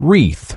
wreath.